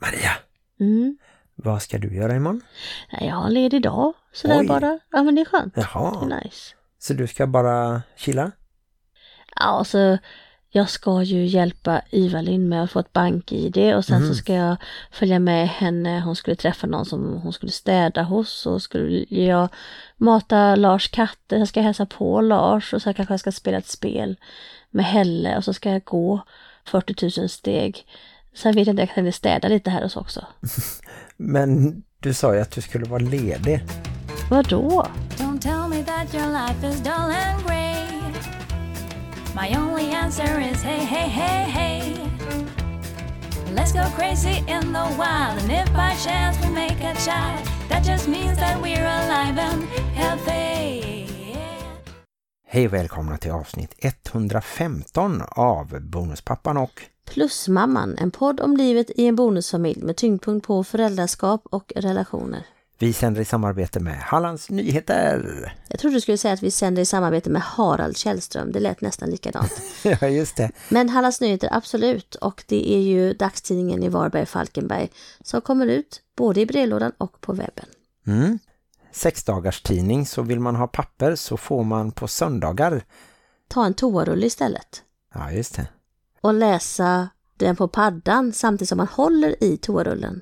Maria, Mm. vad ska du göra imorgon? Nej, jag har en ledig dag. Sådär Oj. bara. Ja, men det är skönt. Det Jaha, är nice. så du ska bara chilla? Ja, alltså jag ska ju hjälpa Ivalin med att få ett bank-id och sen Mhm. så ska jag följa med henne. Hon skulle träffa någon som hon skulle städa hos och skulle jag mata Lars katter. Sen ska jag hälsa på Lars och sen kanske jag ska spela ett spel med Helle och så ska jag gå 40 000 steg. Sen vet jag inte, jag kan städa lite här så också. Men du sa ju att du skulle vara ledig. Vadå? Don't tell me that your life is dull and grey. My only answer is hey, hey, hey, hey. Let's go crazy in the wild, and if by chance we make a child, that just means that we're alive and healthy. Hej och välkomna till avsnitt 115 av Bonuspappan och Plusmamman, en podd om livet i en bonusfamilj med tyngdpunkt på föräldraskap och relationer. vi sänder i samarbete med Hallands Nyheter. Jag trodde du skulle säga att vi sänder i samarbete med Harald Källström. Det lät nästan likadant. ja, just det. Men Hallands Nyheter, absolut. Och det är ju dagstidningen i Varberg-Falkenberg som kommer ut både i brevlådan och på webben. Mm. Sex dagars tidning så vill man ha papper så får man på söndagar. Ta en toarulle istället. Ja, just det. Och läsa den på paddan samtidigt som man håller i toarullen.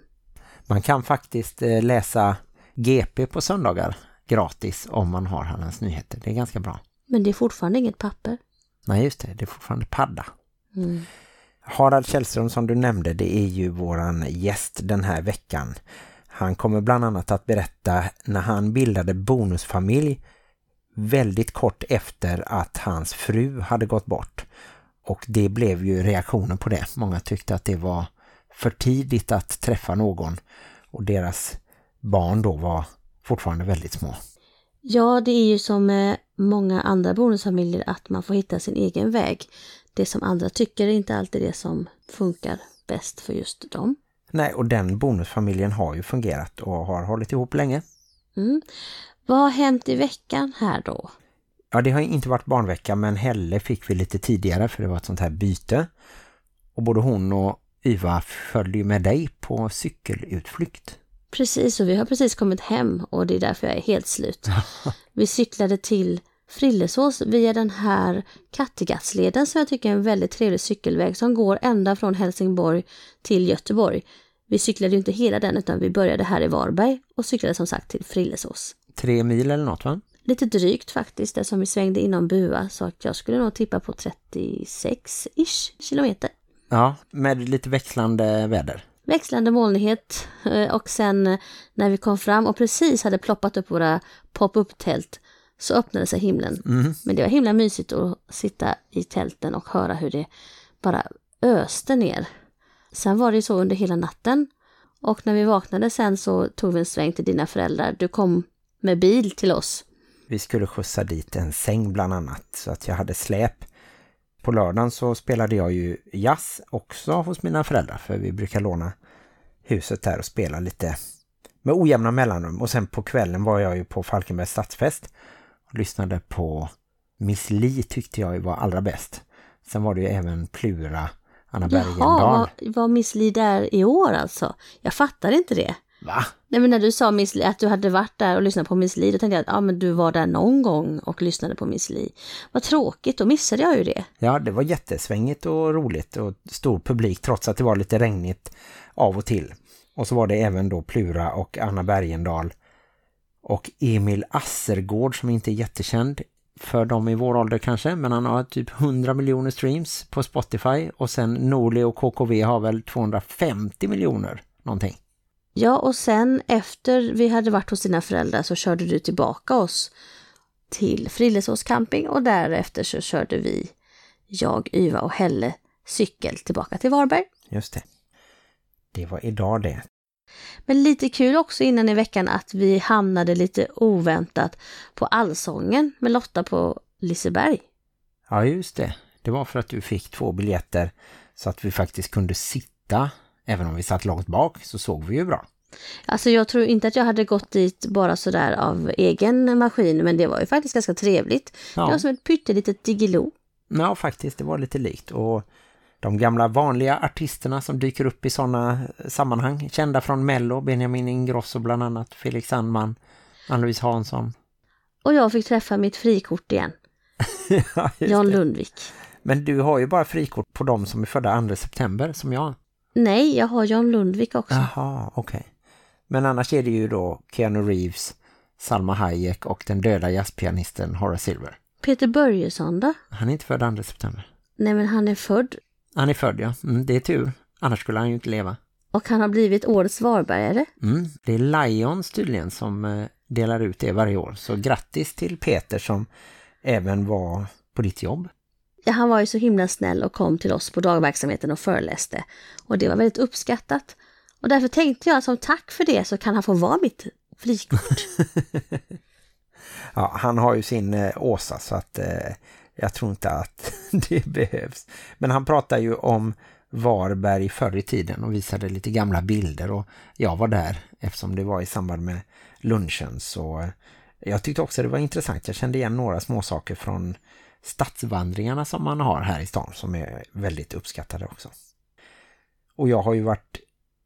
Man kan faktiskt eh, läsa GP på söndagar gratis om man har Hallands Nyheter. Det är ganska bra. Men det är fortfarande inget papper. Nej, just det. Det är fortfarande padda. Mm. Harald Källström som du nämnde, det är ju våran gäst den här veckan. Han kommer bland annat att berätta när han bildade bonusfamilj väldigt kort efter att hans fru hade gått bort. Och det blev ju reaktionen på det. Många tyckte att det var för tidigt att träffa någon och deras barn då var fortfarande väldigt små. Ja, det är ju som med många andra bonusfamiljer att man får hitta sin egen väg. Det som andra tycker är inte alltid det som funkar bäst för just dem. Nej, och den bonusfamiljen har ju fungerat och har hållit ihop länge. Mm. Vad har hänt i veckan här då? Ja, det har inte varit barnvecka men Helle fick vi lite tidigare för det var ett sånt här byte. Och både hon och Yva följde ju med dig på cykelutflykt. Precis, och vi har precis kommit hem och det är därför jag är helt slut. Vi cyklade till Frillesås via den här Kattegattsleden som jag tycker är en väldigt trevlig cykelväg som går ända från Helsingborg till Göteborg. Vi cyklade ju inte hela den utan vi började här i Varberg och cyklade som sagt till Frillesås. Tre mil eller något va? Lite drygt faktiskt eftersom vi svängde inom Bua så att jag skulle nog tippa på 36-ish kilometer. Ja, med lite växlande väder. Växlande molnighet eh, och sen när vi kom fram och precis hade ploppat upp våra pop-up-tält så öppnade sig himlen. Men det var himla mysigt att sitta i tälten och höra hur det bara öste ner. Sen var det så under hela natten och när vi vaknade sen så tog vi en sväng till dina föräldrar. Du kom med bil till oss. Vi skulle skjutsa dit en säng bland annat så att jag hade släp. På lördagen så spelade jag ju jazz också hos mina föräldrar för vi brukar låna huset där och spela lite med ojämna mellanrum. Och sen på kvällen var jag ju på Falkenbergs stadsfest och lyssnade på Miss Li tyckte jag var allra bäst. Sen var det ju även Plura, Anna Jaha, Bergendahl. var, var Miss Li där i år alltså? Jag fattar inte det. Va? Nej men när du sa Miss Li, att du hade varit där och lyssnat på Miss Li, då tänkte jag att ah, men du var där någon gång och lyssnade på Miss Li. Vad tråkigt, då missade jag ju det. Ja, det var jättesvängigt och roligt och stor publik trots att det var lite regnigt av och till. Och så var det även då Plura och Anna Bergendahl och Emil Assergård som inte är jättekänd för dem i vår ålder kanske, men han har typ 100 miljoner streams på Spotify och sen Norli och KKV har väl 250 miljoner någonting. Ja, och sen efter vi hade varit hos dina föräldrar så körde du tillbaka oss till Frillesås camping och därefter så körde vi, jag, Yva och Helle, cykel tillbaka till Varberg. Just det. Det var idag det. Men lite kul också innan i veckan att vi hamnade lite oväntat på Allsången med Lotta på Liseberg. Ja, just det. Det var för att du fick två biljetter så att vi faktiskt kunde sitta, även om vi satt långt bak så såg vi ju bra. Alltså jag tror inte att jag hade gått dit bara sådär av egen maskin, men det var ju faktiskt ganska trevligt. Ja. Det var som ett pyttelitet digilo. Ja, faktiskt. Det var lite likt. Och de gamla vanliga artisterna som dyker upp i sådana sammanhang. Kända från Mello, Benjamin Ingrosso bland annat, Felix Sandman, Ann-Louise Hansson. Och jag fick träffa mitt frikort igen. ja, det. Lundvik. Men du har ju bara frikort på de som är födda 2 september som jag. Nej, jag har John Lundvik också. Jaha, okej. Men annars är det ju då Keanu Reeves, Salma Hayek och den döda jazzpianisten Horace Silver. Peter Börjesson då? Han är inte född 2 september. Nej, men han är född Han är född, ja. Mm, det är tur. Annars skulle han ju inte leva. och han har blivit årets Varbergare. Mm, det är Lions tydligen som eh, delar ut det varje år. Så grattis till Peter som även var på ditt jobb. Ja, han var ju så himla snäll och kom till oss på dagverksamheten och föreläste. Och det var väldigt uppskattat. Och därför tänkte jag som tack för det så kan han få vara mitt frikort. Ja, han har ju sin eh, Åsa så att eh, jag tror inte att det behövs. Men han pratar ju om Varberg förr i tiden och visade lite gamla bilder och jag var där eftersom det var i samband med lunchen så eh, jag tyckte också det var intressant. Jag kände igen några små saker från stadsvandringarna som man har här i stan som är väldigt uppskattade också. Och jag har ju varit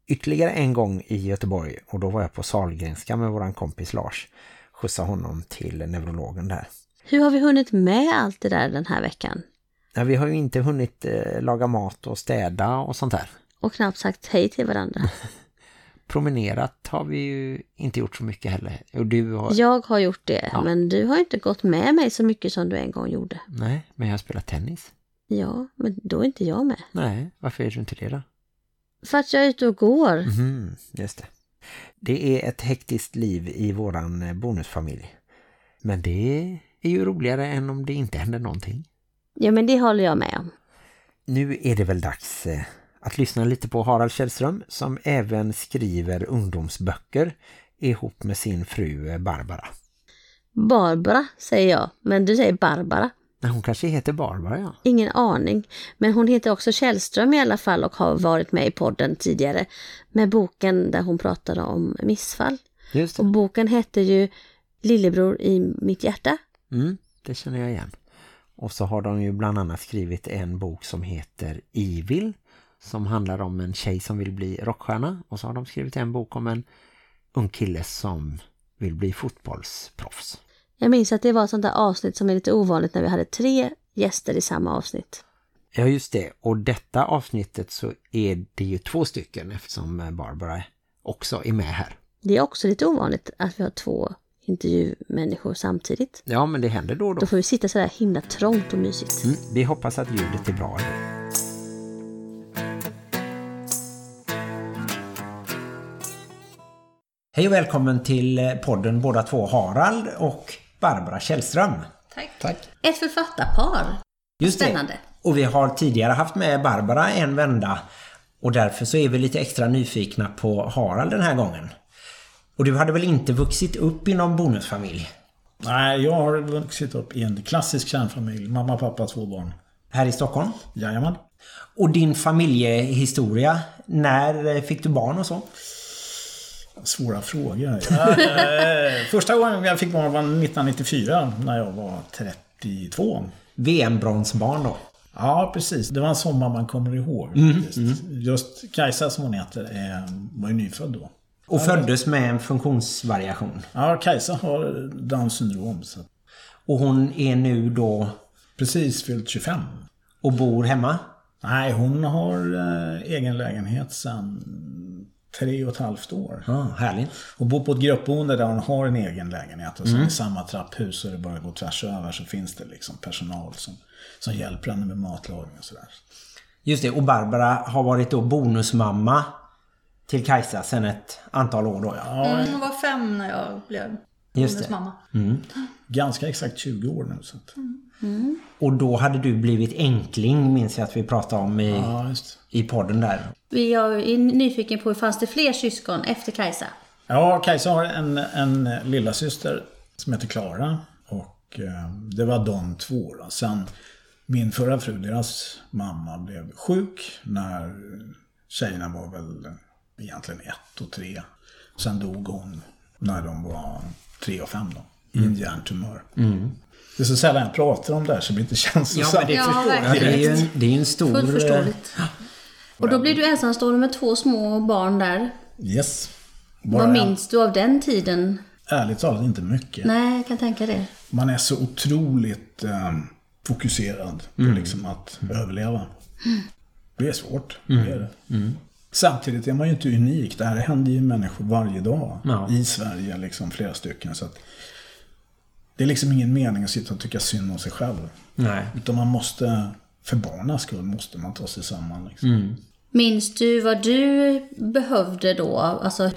ytterligare en gång i Göteborg och då var jag på Salgrenska med våran kompis Lars. Skjutsa honom till neurologen där. Hur har vi hunnit med allt det där den här veckan? Ja, vi har ju inte hunnit eh, laga mat och städa och sånt där. Och knappt sagt hej till varandra. Promenerat har vi ju inte gjort så mycket heller. Och du har... Jag har gjort det, Ja. men du har inte gått med mig så mycket som du en gång gjorde. Nej, men jag spelar tennis. Ja, men då är inte jag med. Nej, varför är du inte det då? För att jag är ute och går. Mhm, just det. Det är ett hektiskt liv i våran eh, bonusfamilj. Men det är ju roligare än om det inte händer någonting. Ja, men det håller jag med om. Nu är det väl dags eh, att lyssna lite på Harald Källström som även skriver ungdomsböcker ihop med sin fru eh, Barbara. Barbara säger jag, men du säger Barbara. Nej, Hon kanske heter Barbara, ja. Ingen aning. Men hon heter också Källström i alla fall och har varit med i podden tidigare med boken där hon pratade om missfall. Just Och det. boken hette ju Lillebror i mitt hjärta. Mm, det känner jag igen. Och så har de ju bland annat skrivit en bok som heter Evil som handlar om en tjej som vill bli rockstjärna. Och så har de skrivit en bok om en ung kille som vill bli fotbollsproffs. Jag minns att det var ett sånt där avsnitt som är lite ovanligt när vi hade tre gäster i samma avsnitt. Ja just det, och detta avsnittet så är det ju två stycken eftersom Barbara också är med här. Det är också lite ovanligt att vi har två intervjumänniskor samtidigt. Ja men det händer då och då. Då får vi sitta så där himla trångt och mysigt. Mm, vi hoppas att ljudet är bra. Hej och välkommen till eh, podden båda två Harald och Barbara Källström. Tack. Tack. Ett författarpar. Just det. Spännande. Och vi har tidigare haft med Barbara en vända och därför så är vi lite extra nyfikna på Harald den här gången. Och du hade väl inte vuxit upp i någon bonusfamilj? Nej, jag har vuxit upp i en klassisk kärnfamilj. Mamma, pappa, två barn. Här i Stockholm? Jajamän. Och din familjehistoria, när fick du barn och så? Svåra frågor. Första gången jag fick barn var 1994 när jag var 32. VM-bronsbarn då? Ja, precis. Det var en sommar man kommer ihåg. Mm, faktiskt. Just Kajsa som hon heter var ju nyfödd då. Och föddes med en funktionsvariation. Ja, Kajsa har Downs syndrom. Så Och hon är nu då precis fyllt 25. och bor hemma? Nej, hon har eh, egen lägenhet sedan tre och ett halvt år. Ja, härligt. Och bor på ett gruppboende där hon har en egen lägenhet. Och sen Mm. i samma trapphus och det bara går tvärs över så finns det liksom personal som, som hjälper henne med matlagning och sådär. Just det, och Barbara har varit då bonusmamma till Kajsa sedan ett antal år då. Ja. Mm, hon var fem när jag blev Just hennes det. mamma. Ganska exakt 20 år nu. Så att, Och då hade du blivit enkling, minns jag att vi pratade om i, ja, just. i podden där. Jag är nyfiken på, fanns det fler syskon efter Kajsa? Ja, Kajsa har en, en lilla syster som heter Klara. Och eh, det var de två då. Sen min förra fru, deras mamma, blev sjuk när tjejerna var väl egentligen ett och tre. Sen dog hon när de var tre och fem då. I en hjärntumör. Det är så sällan jag pratar om det här så det blir inte Ja, känslosamt. men det Ja, förstår jag. Det är ju en, det är en stor... Fullt eh, förståeligt. Och då blir du ensamstående med två små barn där. Yes. Vad Bara minns du av den tiden? ärligt talat inte mycket. Nej, jag kan tänka det. Man är så otroligt eh, fokuserad på liksom att överleva. Det är svårt. Det är det. Samtidigt är man ju inte unik. Det här händer ju människor varje dag. Ja. I Sverige, liksom flera stycken. Så att det är liksom ingen mening att sitta och tycka synd om sig själv. Nej. Utan man måste, för barnens skull, måste man ta sig samman. Liksom. Minns du vad du behövde då? Alltså,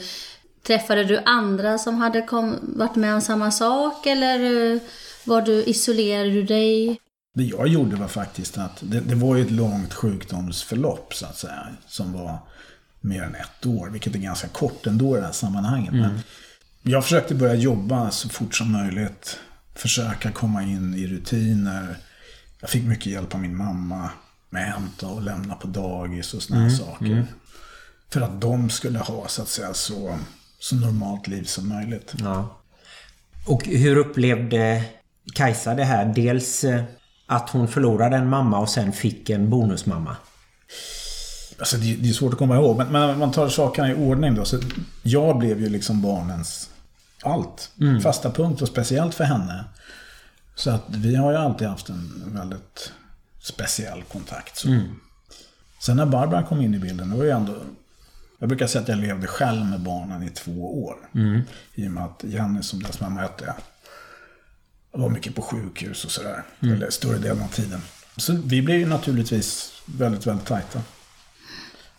träffade du andra som hade kom, varit med om samma sak eller eh, var du, isolerade du dig? Det jag gjorde var faktiskt att det, det var ju ett långt sjukdomsförlopp så att säga. Som var mer än ett år, vilket är ganska kort ändå i det här sammanhanget. Men jag försökte börja jobba så fort som möjligt. Försöka komma in i rutiner. Jag fick mycket hjälp av min mamma med att hämta och lämna på dagis och såna här saker. För att de skulle ha så att säga så, så normalt liv som möjligt. Ja. Och hur upplevde Kajsa det här? Dels eh, att hon förlorade en mamma och sen fick en bonusmamma. Alltså det, det är svårt att komma ihåg, men, men man tar sakerna i ordning då. Så jag blev ju liksom barnens allt. Fasta punkt och speciellt för henne. Så att vi har ju alltid haft en väldigt speciell kontakt. Så. Sen när Barbara kom in i bilden, det var ju ändå... Jag brukar säga att jag levde själv med barnen i två år. I och med att Jenny som deras mamma hette var mycket på sjukhus och sådär. Eller större delen av tiden. Så vi blev ju naturligtvis väldigt, väldigt tajta.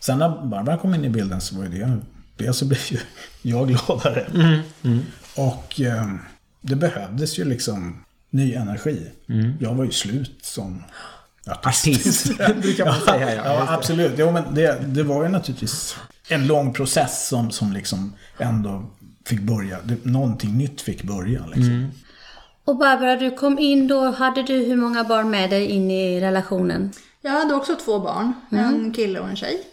Sen när Barbara kom in i bilden så var ju det... Dels så blev ju jag gladare. Och eh, det behövdes ju liksom ny energi. Jag var ju slut som Artist, brukar man säga. Ja, Ja, absolut. Jo, men det, det var ju naturligtvis en lång process som, som liksom ändå fick börja. Det, någonting nytt fick börja. Liksom. Och Barbara, du kom in då, hade du hur många barn med dig in i relationen? Jag hade också två barn, en kille och en tjej.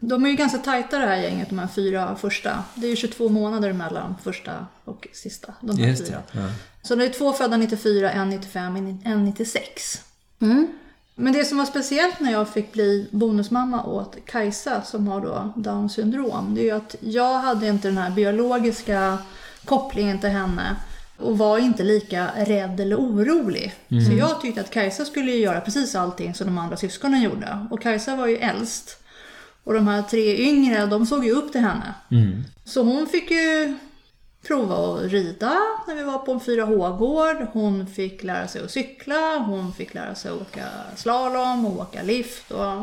De är ju ganska tajta det här gänget, de här fyra första. Det är ju 22 månader mellan första och sista. De här Just fyra. det. Ja. Så det är två födda 94, en 95, en en 96. Men det som var speciellt när jag fick bli bonusmamma åt Kajsa som har då Downs syndrom, det är ju att jag hade inte den här biologiska kopplingen till henne och var inte lika rädd eller orolig. Så jag tyckte att Kajsa skulle göra precis allting som de andra syskonen gjorde. Och Kajsa var ju äldst. Och de här tre yngre, de såg ju upp till henne. Så hon fick ju prova att rida när vi var på en 4H-gård. Hon fick lära sig att cykla, hon fick lära sig att åka slalom och åka lift. Och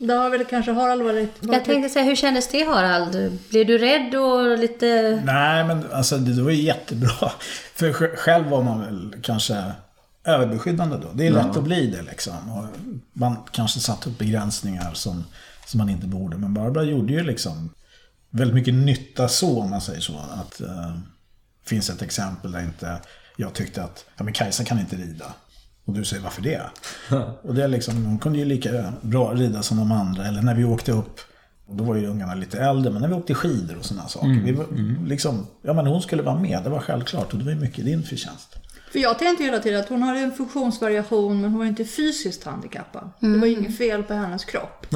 det har väl kanske Harald varit... Jag tänkte säga, hur kändes det Harald? Blev du rädd och lite... Nej, men alltså det, var ju jättebra. För sj- själv var man väl kanske överbeskyddande då. Det är lätt att bli det liksom. Och man kanske satt upp begränsningar som, som man inte borde. Men Barbara gjorde ju liksom väldigt mycket nytta så, om man säger så. Att eh, finns ett exempel där inte jag tyckte att ja, men Kajsa kan inte rida. Och du säger varför det? och det är liksom, hon kunde ju lika bra rida som de andra. Eller när vi åkte upp, och då var ju ungarna lite äldre, men när vi åkte skidor och sådana saker. Vi var, liksom, ja men hon skulle vara med, det var självklart. Och det var ju mycket din förtjänst. För jag tänkte hela tiden att hon hade en funktionsvariation men hon var inte fysiskt handikappad. Det var ju inget fel på hennes kropp.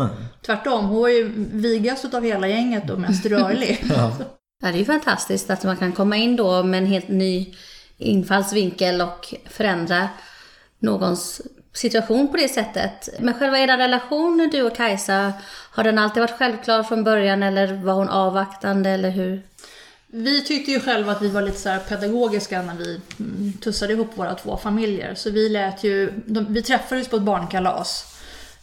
Tvärtom, hon var ju vigast av hela gänget och mest rörlig. Ja, det är ju fantastiskt att man kan komma in då med en helt ny infallsvinkel och förändra någons situation på det sättet. Men själva er relation, du och Kajsa, har den alltid varit självklar från början eller var hon avvaktande eller hur? Vi tyckte ju själva att vi var lite så här pedagogiska när vi mm, tussade ihop våra två familjer. Så vi lät ju, de, vi träffades på ett barnkalas.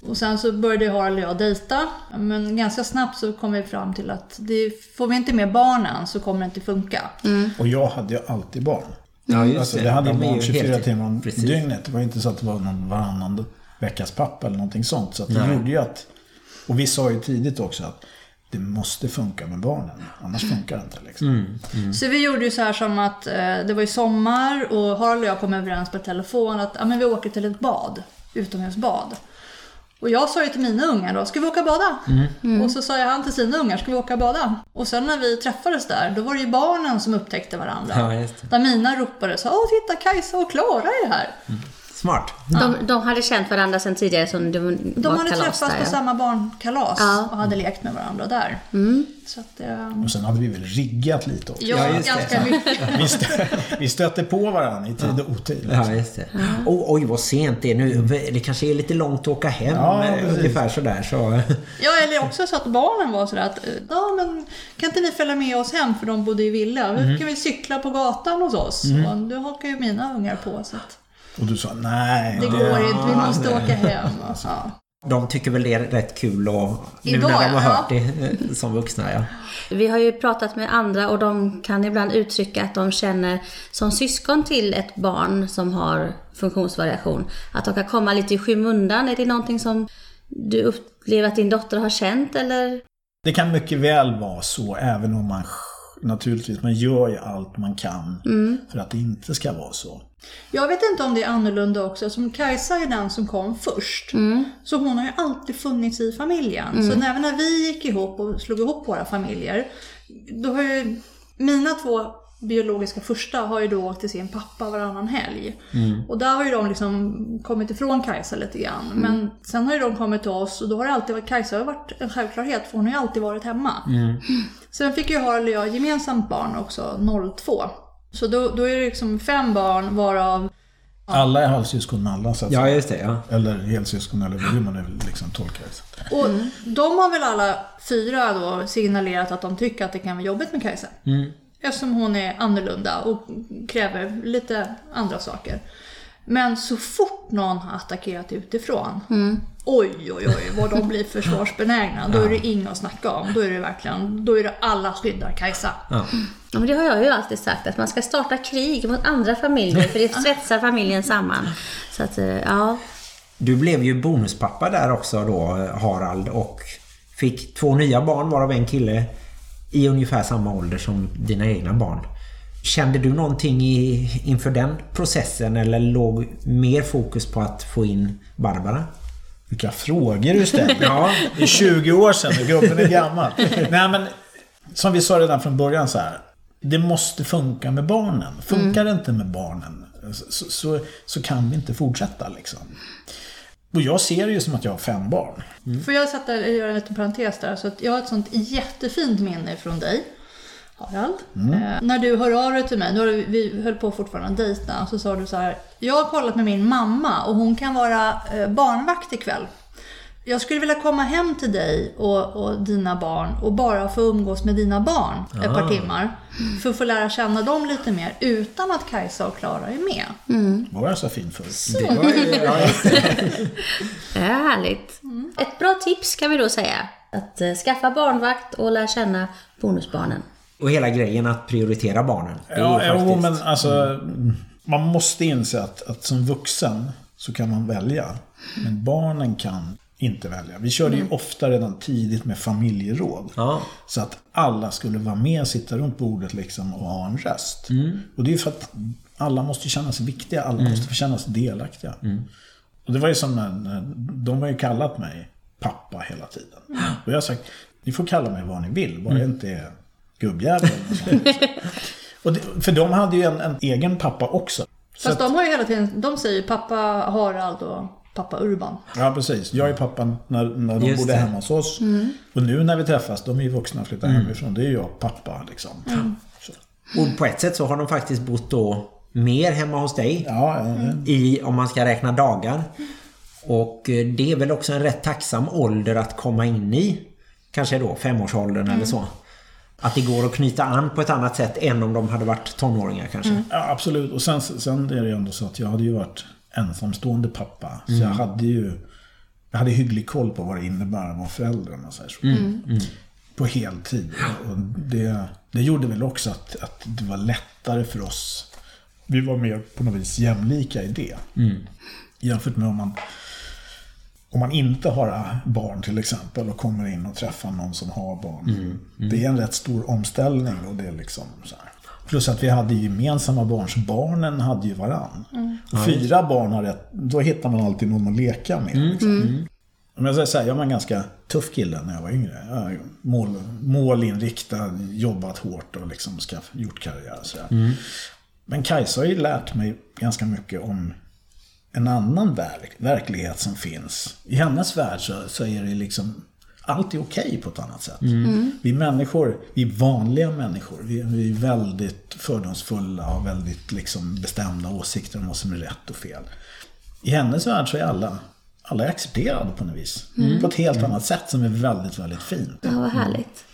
Och sen så började Harald och jag dejta. Men ganska snabbt så kom vi fram till att det, får vi inte med barnen så kommer det inte funka. Och jag hade ju alltid barn. Ja, just Alltså, det. det De barn ju 24 helt- timmar om Precis. dygnet. Det var inte så att det var någon varannan veckas pappa eller någonting sånt. Så att det gjorde ju att... Och vi sa ju tidigt också att det måste funka med barnen. Annars funkar det inte liksom. Så vi gjorde ju så här som att eh, det var i sommar och Harald och jag kom överens på telefon att ja, men vi åker till ett bad, utomhusbad. Och jag sa ju till mina ungar då, ska vi åka och bada? Och så sa jag han till sina ungar, ska vi åka och bada? Och sen när vi träffades där, då var det ju barnen som upptäckte varandra. Ja. Där mina ropade så, åh titta Kajsa och Klara är här. Smart. De, de hade känt varandra sedan tidigare som de, De var hade kalas träffats där, på ja. samma barnkalas Ja. och hade lekt med varandra där. Så att, eh, Och sen hade vi väl riggat lite också. ja, Ja, det. ganska mycket. Vi, stö vi stötte på varandra i tid och otid. Ja, just det. Oh, oj, vad sent det är nu. Det kanske är lite långt att åka hem. Ja, eh, ungefär sådär. Så. Ja, eller också så att barnen var sådär att, eh, ja men kan inte ni följa med oss hem för de bodde i villa? Vi kan vi cykla på gatan hos oss? Och det hakar ju mina ungar på så att Och du sa nej. det går inte, vi måste åka hem. Ja. De tycker väl det är rätt kul och nu Idag, när de har ja. hört det eh, som vuxna. Ja. Vi har ju pratat med andra och de kan ibland uttrycka att de känner som syskon till ett barn som har funktionsvariation. Att de kan komma lite i skymundan. Är det någonting som du upplever att din dotter har känt eller? Det kan mycket väl vara så, även om man naturligtvis, man gör ju allt man kan för att det inte ska vara så. Jag vet inte om det är annorlunda också. Som Kajsa är den som kom först. Så hon har ju alltid funnits i familjen. Så även när vi gick ihop och slog ihop våra familjer. Då har ju mina två biologiska första har ju då åkt till sin pappa varannan helg. Och där har ju de liksom kommit ifrån Kajsa lite grann. Men sen har ju de kommit till oss och då har det alltid varit, Kajsa har varit en självklarhet för hon har ju alltid varit hemma. Sen fick ju Harald och jag gemensamt barn också, 02. Så då, då är det liksom fem barn varav Alla är halvsyskon med alla, så att ja, just det. Ja. Eller helsyskon, eller hur man nu liksom tolkar det. Och de har väl alla fyra då signalerat att de tycker att det kan vara jobbigt med Kajsa. Eftersom hon är annorlunda och kräver lite andra saker. Men så fort någon har attackerat utifrån, oj oj oj vad de blir försvarsbenägna. Då är det inget att snacka om. Då är det verkligen, då är det alla skyddar Kajsa. Ja. Ja, men det har jag ju alltid sagt, att man ska starta krig mot andra familjer för det svetsar familjen samman. Så att, eh, ja. Du blev ju bonuspappa där också då, Harald, och fick två nya barn, varav en kille i ungefär samma ålder som dina egna barn. Kände du någonting i, inför den processen eller låg mer fokus på att få in Barbara? Vilka frågor du ställer. Ja. Det är 20 år sedan och gubben är gammal. Nej men, som vi sa redan från början så här. Det måste funka med barnen. Funkar det inte med barnen så, så, så kan vi inte fortsätta liksom. Och jag ser det ju som att jag har fem barn. Får jag sätta, göra en liten parentes där? Så att jag har ett sånt jättefint minne från dig. Harald. Eh, när du hör av dig till mig, nu har vi, vi höll på fortfarande att dejta, så sa du så här. Jag har kollat med min mamma och hon kan vara eh, barnvakt ikväll. Jag skulle vilja komma hem till dig och, och dina barn och bara få umgås med dina barn ett par timmar. För att få lära känna dem lite mer utan att Kajsa och Klara är med. Var jag så fin förut? Det var ju, ja, just det. Är härligt. Ett bra tips kan vi då säga. Att eh, skaffa barnvakt och lära känna bonusbarnen. Och hela grejen att prioritera barnen. Det är Ja, ju jo, faktiskt... men alltså man måste inse att, att som vuxen så kan man välja. Men barnen kan inte välja. Vi körde ju ofta redan tidigt med familjeråd. Ja. Så att alla skulle vara med, sitta runt bordet liksom och ha en röst. Och det är ju för att alla måste känna sig viktiga, alla måste få känna sig delaktiga. Och det var ju som när, när de har ju kallat mig pappa hela tiden. Och jag har sagt, ni får kalla mig vad ni vill, bara det inte är gubbjävel. och sånt. och det, för de hade ju en, en egen pappa också. Så Fast att- de har ju hela tiden, de säger ju pappa Harald och pappa Urban. Ja, precis. Jag är pappan när, när de Just bodde det. hemma hos oss. Och nu när vi träffas, de är ju vuxna och flyttar hemifrån. Det är jag pappa liksom. Så. Och på ett sätt så har de faktiskt bott då mer hemma hos dig. Ja, i, om man ska räkna dagar. Och eh, det är väl också en rätt tacksam ålder att komma in i. Kanske då femårsåldern eller så. Att det går att knyta an på ett annat sätt än om de hade varit tonåringar kanske. ja, absolut. Och sen, sen är det ju ändå så att jag hade ju varit ensamstående pappa. Så jag hade ju jag hade hygglig koll på vad det innebär att vara förälder om man säger så. På heltid. Och det, det gjorde väl också att, att det var lättare för oss. Vi var mer på något vis jämlika i det. Jämfört med om man om man inte har barn till exempel och kommer in och träffar någon som har barn. Det är en rätt stor omställning och det är liksom så här. Plus att vi hade gemensamma barn, så barnen hade ju varann. Och fyra barn har rätt, då hittar man alltid någon att leka med. Liksom. Om jag säger så här, jag var en ganska tuff kille när jag var yngre. Jag mål, målinriktad, jobbat hårt och liksom ska, gjort karriär. Så där. Men Kajsa har ju lärt mig ganska mycket om en annan verk, verklighet som finns. I hennes värld så, så är det liksom allt är okej på ett annat sätt. Vi människor, vi är vanliga människor. Vi, vi är väldigt fördomsfulla och väldigt liksom bestämda åsikter om vad som är rätt och fel. I hennes värld så är alla, alla är accepterade på något vis. På ett helt annat sätt som är väldigt, väldigt fint. Ja, vad härligt.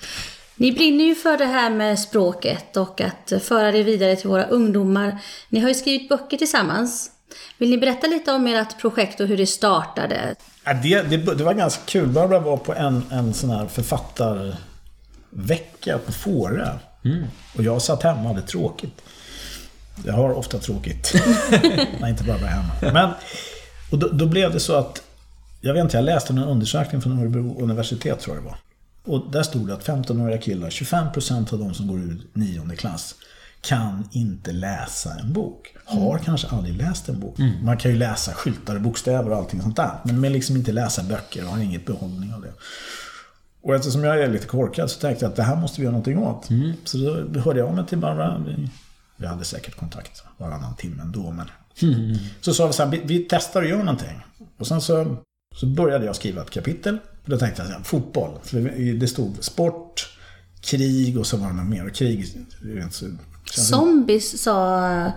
Ni brinner ju för det här med språket och att föra det vidare till våra ungdomar. Ni har ju skrivit böcker tillsammans. Vill ni berätta lite om ert projekt och hur det startade? Ja, det, det, det var ganska kul. Barbara var på en, en sån här författarvecka på Fårö. Och jag satt hemma och hade tråkigt. Jag har ofta tråkigt. Nej, inte Barbara hemma. Men, och då, då blev det så att, jag vet inte, jag läste en undersökning från Örebro universitet tror jag det var. Och där stod det att 15-åriga killar, 25% av de som går ut nionde klass, kan inte läsa en bok. Har kanske aldrig läst en bok. Man kan ju läsa skyltar och bokstäver och allting sånt där. Men man liksom inte läsa böcker och har inget behållning av det. Och eftersom jag är lite korkad så tänkte jag att det här måste vi göra någonting åt. Så då hörde jag av mig till Barbara. Vi, vi hade säkert kontakt varannan timme ändå. Men... Så sa vi så här, vi, vi testar och gör någonting. Och sen så, så började jag skriva ett kapitel. Och då tänkte jag så här, fotboll. För det stod sport, krig och så var det något mer. Och krig, är inte så... Zombies sa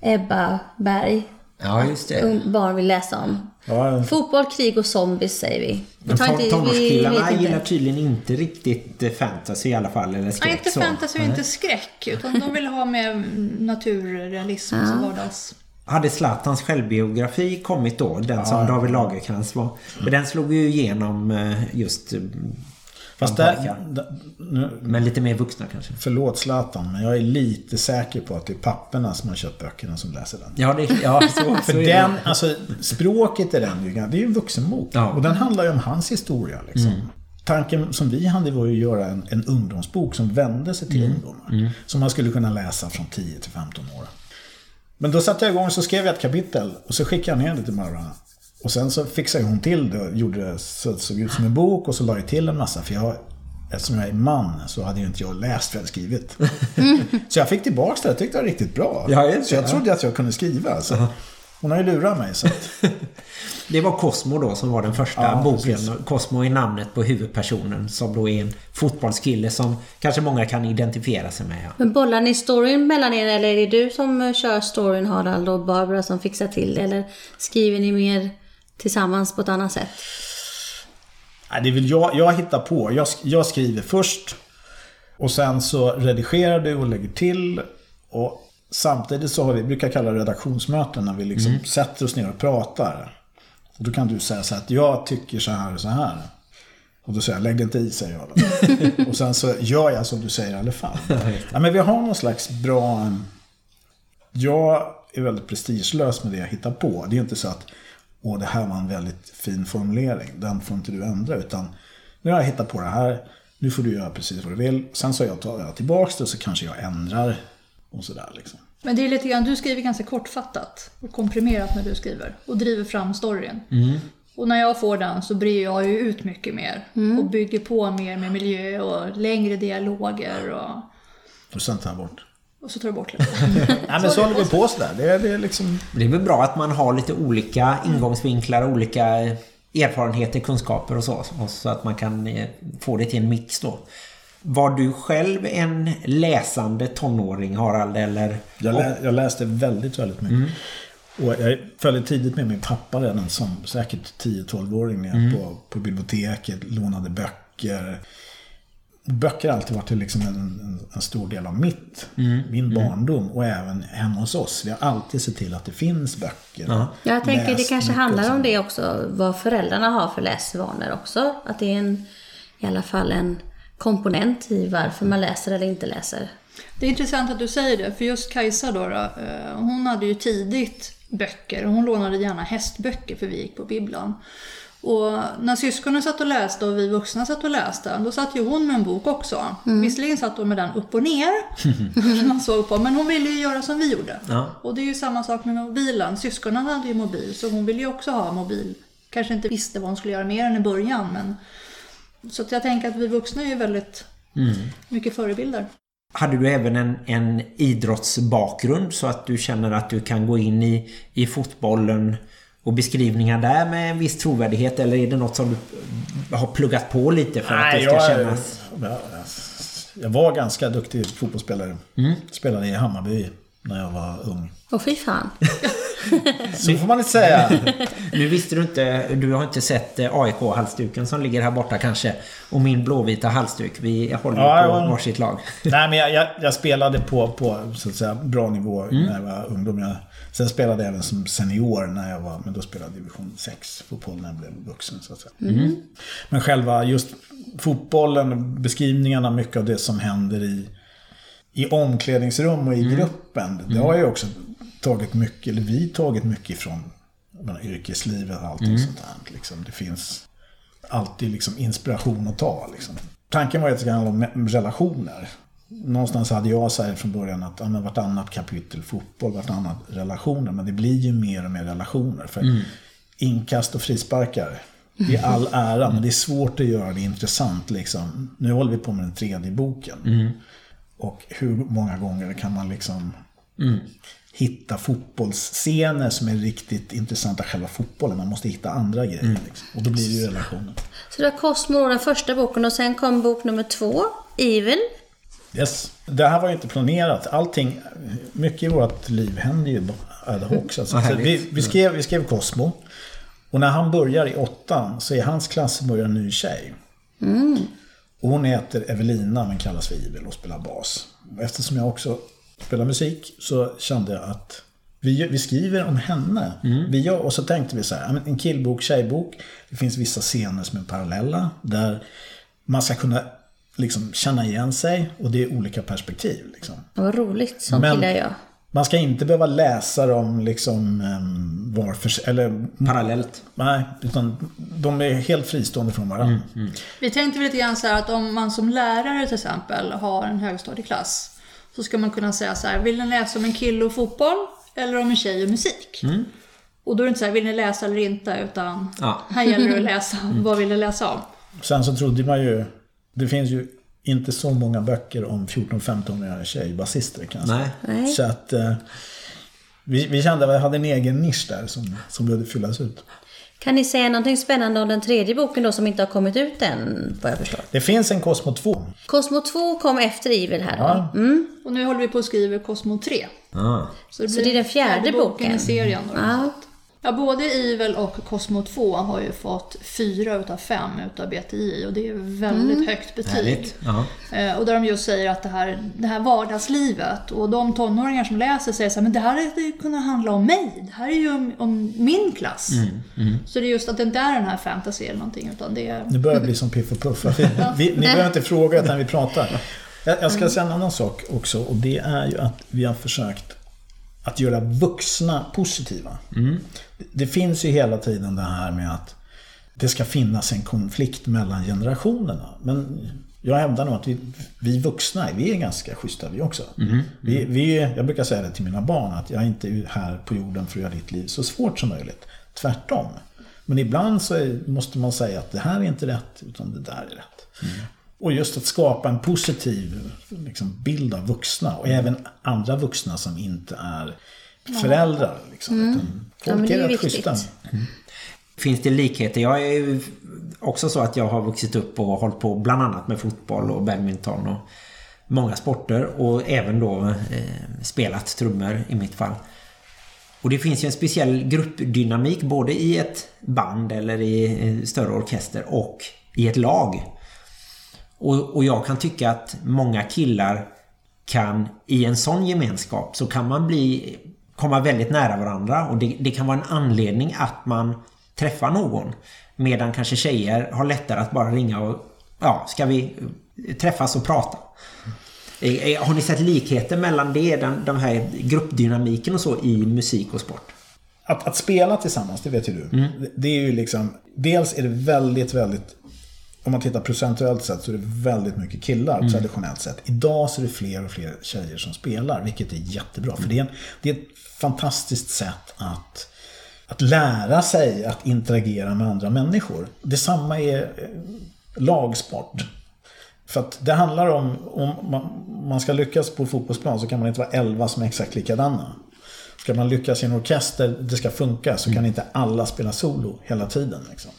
Ebba Berg. Ja, just det. Barn vill läsa om. Ja, Fotboll, krig och zombies säger vi. Vi Men inte- tonårskillarna inte. gillar tydligen inte riktigt eh, fantasy i alla fall, eller Nej, skräck inte så. fantasy och inte skräck. Utan de vill ha med naturrealism som vardags. Hade Zlatans självbiografi kommit då, den som David Lagercrantz var. För den slog ju igenom eh, just Fast där, nu, Men lite mer vuxna kanske. förlåt Zlatan, men jag är lite säker på att det är papporna som har köpt böckerna som läser den. Ja, det, ja så, För så är den, det. alltså språket i den, det är ju en vuxenbok. Ja. Och den handlar ju om hans historia liksom. Tanken som vi hade var ju att göra en, en ungdomsbok som vände sig till ungdomar. Som man skulle kunna läsa från 10 till 15 år. Men då satte jag igång och så skrev jag ett kapitel och så skickade jag ner det till Barbara. Och sen så fixade hon till det och gjorde det så det såg ut som en bok och så la jag till en massa. För jag, eftersom jag är man så hade ju inte jag läst vad jag hade skrivit. så jag fick tillbaka det, jag tyckte det var riktigt bra. Ja, det, så jag ja. trodde att jag kunde skriva. Så. Hon har ju lurat mig. Så att, Det var Cosmo då som var den första Ja, boken. precis. Cosmo är namnet på huvudpersonen som då är en fotbollskille som kanske många kan identifiera sig med. Ja. Men bollar ni storyn mellan er eller är det du som kör storyn Harald och Barbara som fixar till? Eller skriver ni mer tillsammans på ett annat sätt? Nej, det är väl jag, jag hittar på. Jag, jag skriver först. Och sen så redigerar du och lägger till. Och samtidigt så har vi, brukar kalla det redaktionsmöten när vi liksom sätter oss ner och pratar. Och då kan du säga så här att jag tycker så här och så här. Och då säger jag, lägg det inte i, säger jag då. och sen så gör jag som du säger i alla fall. ja, men vi har någon slags bra... Jag är väldigt prestigelös med det jag hittar på. Det är inte så att Åh, det här var en väldigt fin formulering. Den får inte du ändra. Utan nu har jag hittat på det här. Nu får du göra precis vad du vill. Sen så jag tar jag tillbaka det så kanske jag ändrar. Och sådär liksom. Men det är lite grann, du skriver ganska kortfattat och komprimerat när du skriver. Och driver fram storyn. Och när jag får den så bryr jag ju ut mycket mer. Och bygger på mer med miljö och längre dialoger och, Och sen tar jag bort. Och så tar du bort lite. Nej men så håller vi på sådär. Det är, det är liksom... Det är väl bra att man har lite olika ingångsvinklar, olika erfarenheter, kunskaper och så. Och så att man kan eh, få det till en mix då. Var du själv en läsande tonåring Harald eller? Jag, lä, jag läste väldigt, väldigt mycket. Och jag följde tidigt med min pappa redan som säkert 10-12-åring ner på, på biblioteket, lånade böcker. Böcker har alltid varit liksom en, en, en stor del av mitt, min barndom och även hemma hos oss. Vi har alltid sett till att det finns böcker. Ja. Jag tänker det kanske handlar och om det också, vad föräldrarna har för läsvanor också. Att det är en, i alla fall en komponent i varför man läser eller inte läser. Det är intressant att du säger det, för just Kajsa då, då eh, hon hade ju tidigt böcker. Hon lånade gärna hästböcker för vi gick på bibblan. Och när syskonen satt och läste och vi vuxna satt och läste, då satt ju hon med en bok också. Visserligen satt hon med den upp och ner, man såg på, men hon ville ju göra som vi gjorde. Ja. Och det är ju samma sak med mobilen. Syskonen hade ju mobil, så hon ville ju också ha mobil kanske inte visste vad hon skulle göra mer än i början. Men, så att jag tänker att vi vuxna är ju väldigt mycket förebilder. Hade du även en, en idrottsbakgrund så att du känner att du kan gå in i, i fotbollen och beskrivningar där med en viss trovärdighet eller är det något som du har pluggat på lite för att det ska jag, kännas... jag, jag var ganska duktig fotbollsspelare. Mm. Spelade i Hammarby när jag var ung. Och fy fan. Så får man inte säga. Nu visste du inte, du har inte sett eh, AIK-halsduken som ligger här borta kanske. Och min blåvita halsduk. Vi håller Ja, på ja. varsitt lag. Nej, men jag, jag, jag spelade på, på så att säga, bra nivå när jag var ungdom. Jag, sen spelade jag även som senior när jag var, men då spelade jag division 6 fotboll när jag blev vuxen. Så att säga. Men själva just fotbollen, beskrivningarna, mycket av det som händer i, i omklädningsrum och i gruppen. Det har jag också tagit mycket, eller vi tagit mycket ifrån menar, yrkeslivet och allting sånt där. Liksom. Det finns alltid liksom inspiration att ta. Liksom. Tanken var ju att det ska handla om relationer. Någonstans hade jag så här från början att ja, men vartannat kapitel fotboll, vartannat relationer. Men det blir ju mer och mer relationer. För inkast och frisparkar, är all ära, men det är svårt att göra det intressant. Liksom. Nu håller vi på med den tredje boken. Och hur många gånger kan man liksom hitta fotbollsscener som är riktigt intressanta själva fotbollen. Man måste hitta andra grejer. Liksom. Och då blir det ju relationer. Så det var Cosmo den första boken och sen kom bok nummer två, Evil. Yes. Det här var ju inte planerat. Allting, mycket i vårt liv händer ju ad hoc. Så härligt. vi, vi, skrev, vi skrev Cosmo. Och när han börjar i åttan så är hans klass börjar en ny tjej. Och hon heter Evelina men kallas för Evil och spelar bas. Eftersom jag också spelar musik så kände jag att vi, vi skriver om henne. Vi gör, och så tänkte vi så här, en killbok, tjejbok. Det finns vissa scener som är parallella. Där man ska kunna liksom känna igen sig och det är olika perspektiv. Liksom. Var roligt, sånt Men- gillar jag. Man ska inte behöva läsa dem liksom um, varför, eller Parallellt. nej, utan de är helt fristående från varandra. Vi tänkte väl lite grann så här att om man som lärare till exempel har en högstadieklass så ska man kunna säga så här, vill ni läsa om en kille och fotboll eller om en tjej och musik? Och då är det inte så här, vill ni läsa eller inte utan Ja. här gäller det att läsa, vad vill ni läsa om? Sen så trodde man ju, det finns ju inte så många böcker om 14-15-åriga tjejbasister kan jag säga. Nej. Nej. Så att eh, vi, vi kände att vi hade en egen nisch där som, som behövde fyllas ut. Kan ni säga någonting spännande om den tredje boken då som inte har kommit ut än, vad jag förstår? Det finns en Cosmo 2. Cosmo 2 kom efter Evil här då. Ja. Och nu håller vi på att skriva Cosmo 3. Ah. Så det, Så det är den fjärde boken? i serien. Då. Ja. Ja, både Evil och Cosmo 2 har ju fått 4 utav 5 utav BTI och det är väldigt högt betyg. Eh, Och där de just säger att det här, det här vardagslivet och de tonåringar som läser säger så här, men det här hade ju kunnat handla om mig. Det här är ju om, om min klass. Så det är just att det inte är den här fantasy eller någonting utan det är... Nu börjar det bli som Piff och Puff. Vi, vi, ni behöver inte fråga utan vi pratar. Jag, jag ska säga en annan sak också och det är ju att vi har försökt att göra vuxna positiva. Det, det finns ju hela tiden det här med att det ska finnas en konflikt mellan generationerna. Men jag hävdar nog att vi, vi vuxna, vi är ganska schyssta vi också. Vi, vi, jag brukar säga det till mina barn att jag är inte här på jorden för att göra ditt liv så svårt som möjligt. Tvärtom. Men ibland så är, måste man säga att det här är inte rätt, utan det där är rätt. Och just att skapa en positiv liksom, bild av vuxna och även andra vuxna som inte är föräldrar. Liksom, utan Ja, men folk det är är rätt schyssta. Finns det likheter? Jag är ju också så att jag har vuxit upp och hållit på bland annat med fotboll och badminton och många sporter och även då eh, spelat trummor i mitt fall. Och det finns ju en speciell gruppdynamik både i ett band eller i en större orkester och i ett lag. Och, och jag kan tycka att många killar kan i en sån gemenskap så kan man bli komma väldigt nära varandra och det, det kan vara en anledning att man träffar någon. Medan kanske tjejer har lättare att bara ringa och ja, ska vi träffas och prata? Eh, eh, Har ni sett likheter mellan det, den, de här gruppdynamiken och så i musik och sport? Att, att spela tillsammans, det vet ju du. Det- Det är ju liksom, dels är det väldigt, väldigt, om man tittar procentuellt sett så är det väldigt mycket killar traditionellt sett. Idag så är det fler och fler tjejer som spelar, vilket är jättebra. För det är, en, det är ett fantastiskt sätt att, att lära sig att interagera med andra människor. Detsamma är eh, lagsport. För att det handlar om, om man, man ska lyckas på fotbollsplan så kan man inte vara elva som är exakt likadana. Ska man lyckas i en orkester, det ska funka, så kan inte alla spela solo hela tiden. Liksom.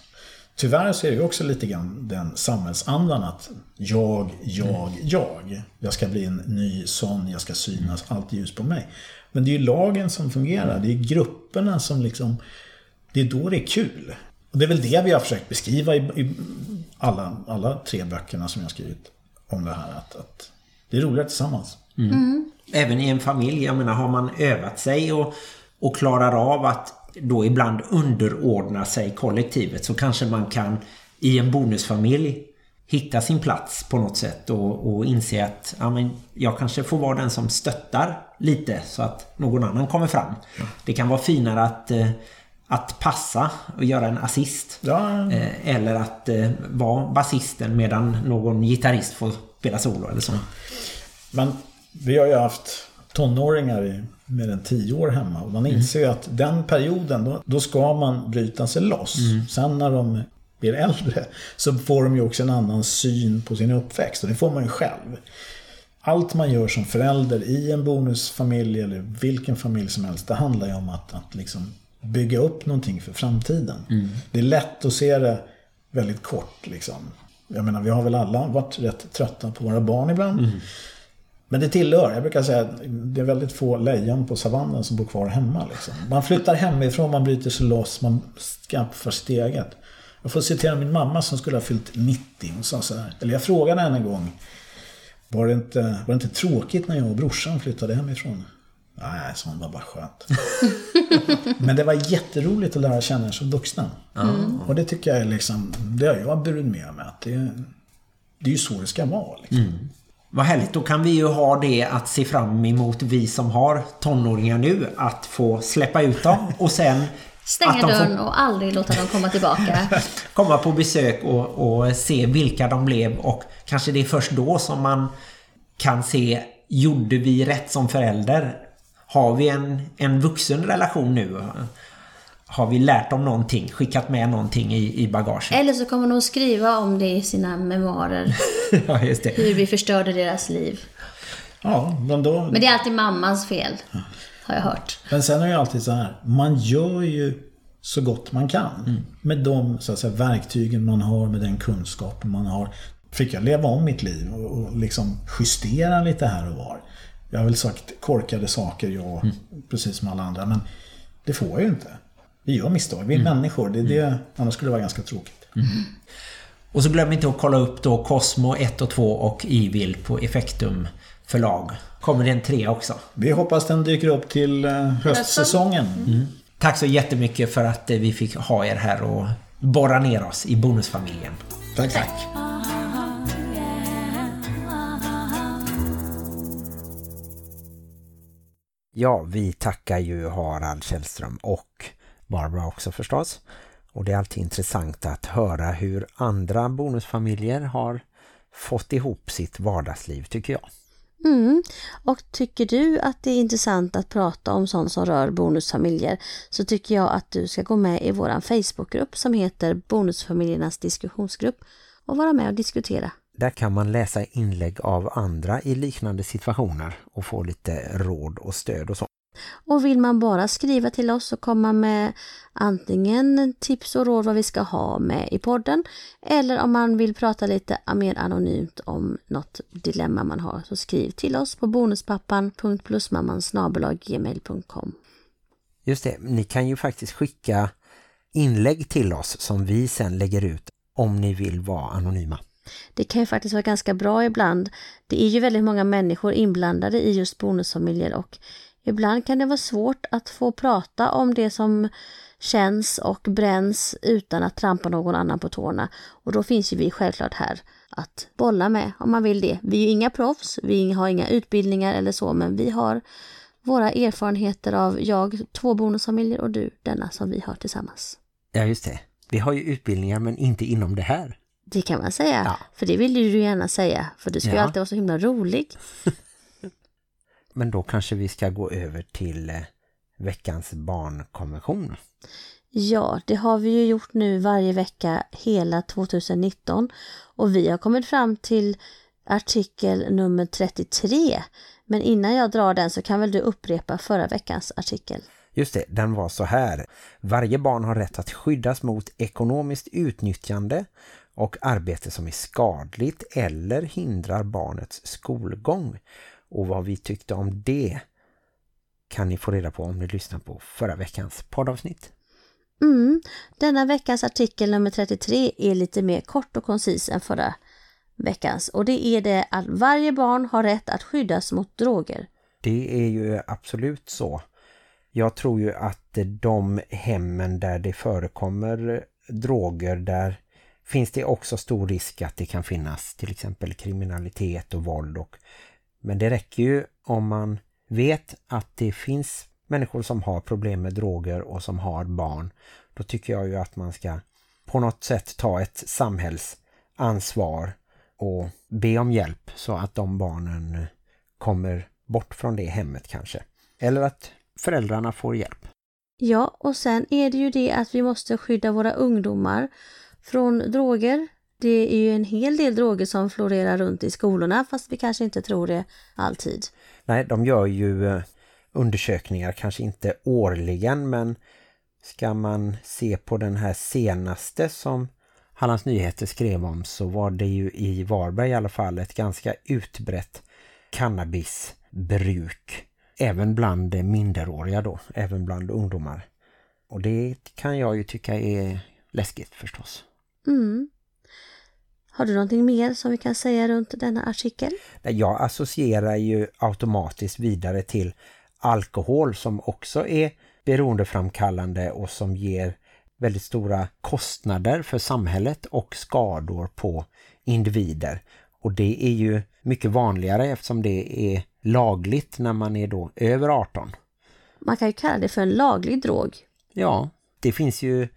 Tyvärr så är det också lite grann den samhällsandan att jag, jag, jag. Jag ska bli en ny sån, jag ska synas, allt ljus på mig. Men det är ju lagen som fungerar, det är grupperna som liksom, det är då det är kul. Och det är väl det vi har försökt beskriva i, i alla, alla tre böckerna som jag har skrivit om det här. Att, att det är roligare tillsammans. Även i en familj, jag menar har man övat sig och, och klarar av att då ibland underordna sig kollektivet. Så kanske man kan i en bonusfamilj hitta sin plats på något sätt och, och inse att ja, men jag kanske får vara den som stöttar lite så att någon annan kommer fram. Det kan vara finare att, eh, att passa och göra en assist. Ja, eh, eller att eh, vara basisten medan någon gitarrist får spela solo eller så. Men vi har ju haft tonåringar i mer än tio år hemma. Och man inser ju att den perioden, då, då ska man bryta sig loss. Sen när de blir äldre så får de ju också en annan syn på sin uppväxt. Och det får man ju själv. Allt man gör som förälder i en bonusfamilj eller vilken familj som helst, det handlar ju om att, att liksom bygga upp någonting för framtiden. Det är lätt att se det väldigt kort. Liksom. Jag menar, vi har väl alla varit rätt trötta på våra barn ibland. Men det tillhör, jag brukar säga att det är väldigt få lejon på savannen som bor kvar hemma. Liksom. Man flyttar hemifrån, man bryter sig loss, man skaffar sitt eget. Jag får citera min mamma som skulle ha fyllt 90. Hon sa så här, eller jag frågade henne en gång. Var det inte, var det inte tråkigt när jag och brorsan flyttade hemifrån? Nej, sa hon, var bara skönt. Men det var jätteroligt att lära känna er som vuxna. Och det tycker jag är liksom, det har jag burit med mig. Att det, det är ju så det ska vara. Liksom. Vad härligt, då kan vi ju ha det att se fram emot vi som har tonåringar nu att få släppa ut dem och sen Stänga dörren får och aldrig låta dem komma tillbaka. komma på besök och, och se vilka de blev och kanske det är först då som man kan se gjorde vi rätt som förälder? Har vi en, en vuxen relation nu? Har vi lärt dem någonting? Skickat med någonting i, i bagaget? Eller så kommer de skriva om det i sina memoarer. ja. Hur vi förstörde deras liv. Ja, men då... Men det är alltid mammans fel. Har jag hört. Men sen är det ju alltid så här, man gör ju så gott man kan. Med de så att säga, verktygen man har, med den kunskapen man har. Fick jag leva om mitt liv och, och liksom justera lite här och var. Jag har väl sagt korkade saker, jag, precis som alla andra. Men det får jag ju inte. Vi gör misstag, vi är människor. Det är det, annars skulle det vara ganska tråkigt. Och så glöm inte att kolla upp då Cosmo 1 och 2 och Evil på Effektum förlag. Kommer det en tre också? Vi hoppas den dyker upp till eh, höstsäsongen. Tack så jättemycket för att eh, vi fick ha er här och borra ner oss i bonusfamiljen. Tack, tack. Ja, vi tackar ju Harald Källström och Barbara också förstås. Och det är alltid intressant att höra hur andra bonusfamiljer har fått ihop sitt vardagsliv tycker jag. Mm. Och tycker du att det är intressant att prata om sånt som rör bonusfamiljer så tycker jag att du ska gå med i våran Facebookgrupp som heter Bonusfamiljernas diskussionsgrupp och vara med och diskutera. Där kan man läsa inlägg av andra i liknande situationer och få lite råd och stöd och så. Och vill man bara skriva till oss och komma med antingen tips och råd vad vi ska ha med i podden eller om man vill prata lite mer anonymt om något dilemma man har så skriv till oss på bonuspappan.plusmamman.gmail.com Just det, ni kan ju faktiskt skicka inlägg till oss som vi sen lägger ut om ni vill vara anonyma. Det kan ju faktiskt vara ganska bra ibland. Det är ju väldigt många människor inblandade i just bonusfamiljer och ibland kan det vara svårt att få prata om det som känns och bränns utan att trampa någon annan på tårna. Och då finns ju vi självklart här att bolla med om man vill det. Vi är ju inga proffs, vi har inga utbildningar eller så, men vi har våra erfarenheter av jag, två bonusfamiljer och du, denna som vi har tillsammans. Ja just det, vi har ju utbildningar men inte inom det här. Det kan man säga, Ja. för det vill ju du gärna säga, för du ska ju Ja. alltid vara så himla rolig. Men då kanske vi ska gå över till eh, veckans barnkonvention. Ja, det har vi ju gjort nu varje vecka hela 2019 och vi har kommit fram till artikel nummer 33. Men innan jag drar den så kan väl du upprepa förra veckans artikel? Just det, den var så här. Varje barn har rätt att skyddas mot ekonomiskt utnyttjande och arbete som är skadligt eller hindrar barnets skolgång. Och vad vi tyckte om det kan ni få reda på om ni lyssnar på förra veckans poddavsnitt. Mm, denna veckans artikel nummer 33 är lite mer kort och koncis än förra veckans och det är det att varje barn har rätt att skyddas mot droger. Det är ju absolut så. Jag tror ju att de hemmen där det förekommer droger där finns det också stor risk att det kan finnas till exempel kriminalitet och våld. Och, men det räcker ju om man vet att det finns människor som har problem med droger och som har barn. Då tycker jag ju att man ska på något sätt ta ett samhällsansvar och be om hjälp så att de barnen kommer bort från det hemmet kanske. Eller att föräldrarna får hjälp. Ja, och sen är det ju det att vi måste skydda våra ungdomar från droger. Det är ju en hel del droger som florerar runt i skolorna fast vi kanske inte tror det alltid. Nej, de gör ju eh, undersökningar, kanske inte årligen men ska man se på den här senaste som Hallands Nyheter skrev om så var det ju i Varberg i alla fall ett ganska utbrett cannabisbruk. Även bland minderåriga då, även bland ungdomar. Och det kan jag ju tycka är läskigt förstås. Mm. Har du någonting mer som vi kan säga runt denna artikel? Jag associerar ju automatiskt vidare till alkohol som också är beroendeframkallande och som ger väldigt stora kostnader för samhället och skador på individer. Och det är ju mycket vanligare eftersom det är lagligt när man är då över 18. Man kan ju kalla det för en laglig drog. Ja, det finns ju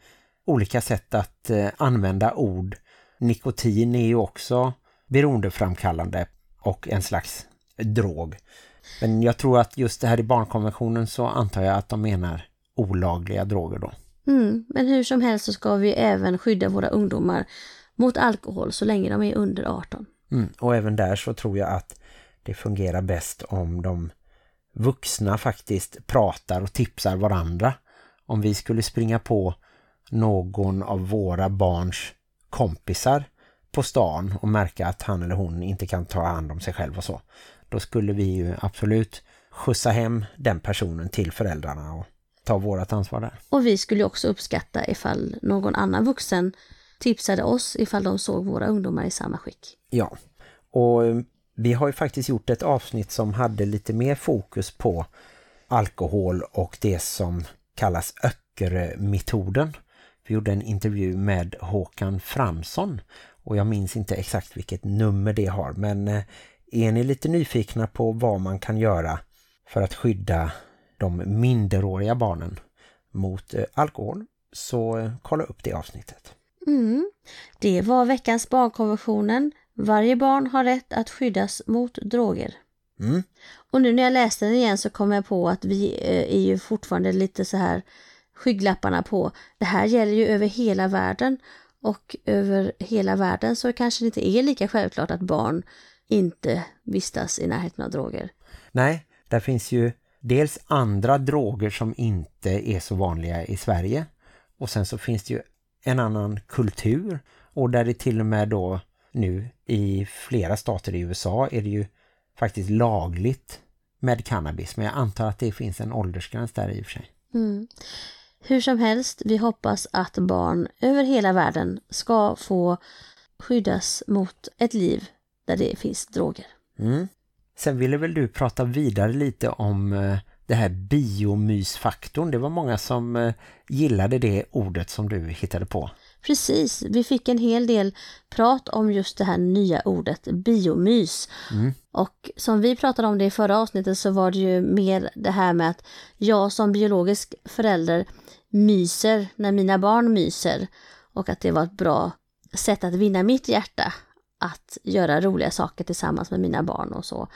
olika sätt att eh, använda ord. Nikotin är ju också beroendeframkallande och en slags drog. Men jag tror att just det här i barnkonventionen så antar jag att de menar olagliga droger då. Mm, men hur som helst så ska vi även skydda våra ungdomar mot alkohol så länge de är under 18. Mm, och även där så tror jag att det fungerar bäst om de vuxna faktiskt pratar och tipsar varandra. Om vi skulle springa på någon av våra barns kompisar på stan och märka att han eller hon inte kan ta hand om sig själv och så. Då skulle vi ju absolut skjutsa hem den personen till föräldrarna och ta vårat ansvar där. Och vi skulle också uppskatta ifall någon annan vuxen tipsade oss ifall de såg våra ungdomar i samma skick. Ja, och eh, vi har ju faktiskt gjort ett avsnitt som hade lite mer fokus på alkohol och det som kallas öckermetoden. Vi gjorde en intervju med Håkan Fransson och jag minns inte exakt vilket nummer det har men eh, är ni lite nyfikna på vad man kan göra för att skydda de minderåriga barnen mot eh, alkohol så eh, kolla upp det avsnittet. Mm. Det var veckans barnkonventionen. Varje barn har rätt att skyddas mot droger. Mm. Och nu när jag läste den igen så kom jag på att vi är ju fortfarande lite så här skygglapparna på. Det här gäller ju över hela världen och över hela världen så kanske det inte är lika självklart att barn inte vistas i närheten av droger. Nej, där finns ju dels andra droger som inte är så vanliga i Sverige och sen så finns det ju en annan kultur och där det till och med då nu i flera stater i USA är det ju faktiskt lagligt med cannabis men jag antar att det finns en åldersgräns där i och för sig. Mm. Hur som helst, vi hoppas att barn över hela världen ska få skyddas mot ett liv där det finns droger. Mm. Sen ville väl du prata vidare lite om eh, det här biomysfaktorn. Det var många som eh, gillade det ordet som du hittade på. Precis, vi fick en hel del prat om just det här nya ordet biomys. Mm. Och som vi pratade om det i förra avsnittet så var det ju mer det här med att jag som biologisk förälder myser när mina barn myser. Och att det var ett bra sätt att vinna mitt hjärta. Att göra roliga saker tillsammans med mina barn och så.